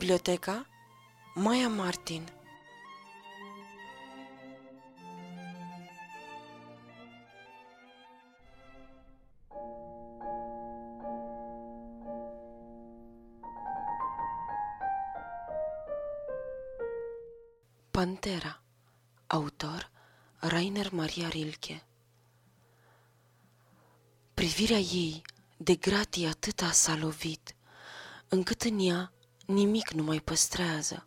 Biblioteca Maia Martin. Pantera Autor Rainer Maria Rilke. Privirea ei de gratii atâta s-a lovit, încât în ea nimic nu mai păstrează.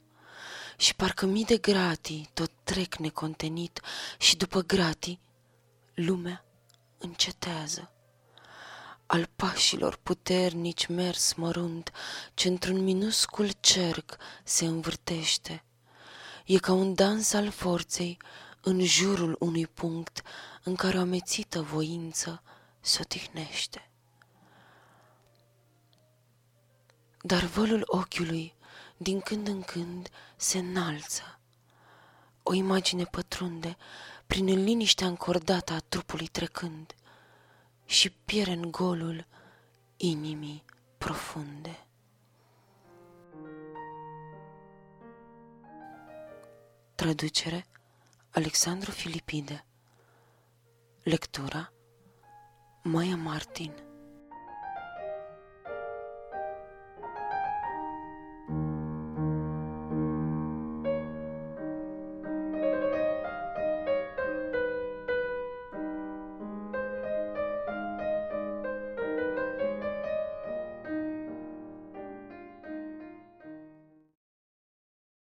Și parcă mii de gratii tot trec necontenit și după gratii lumea încetează. Al pașilor puternici mers mărunt, ce într-un minuscul cerc se învârtește. E ca un dans al forței în jurul unui punct în care o amețită voință se odihnește. Dar vălul ochiului din când în când se înalță. O imagine pătrunde prin liniștea încordată a trupului trecând și piere în golul inimii profunde. Traducere Alexandru Filipide Lectura Maia Martin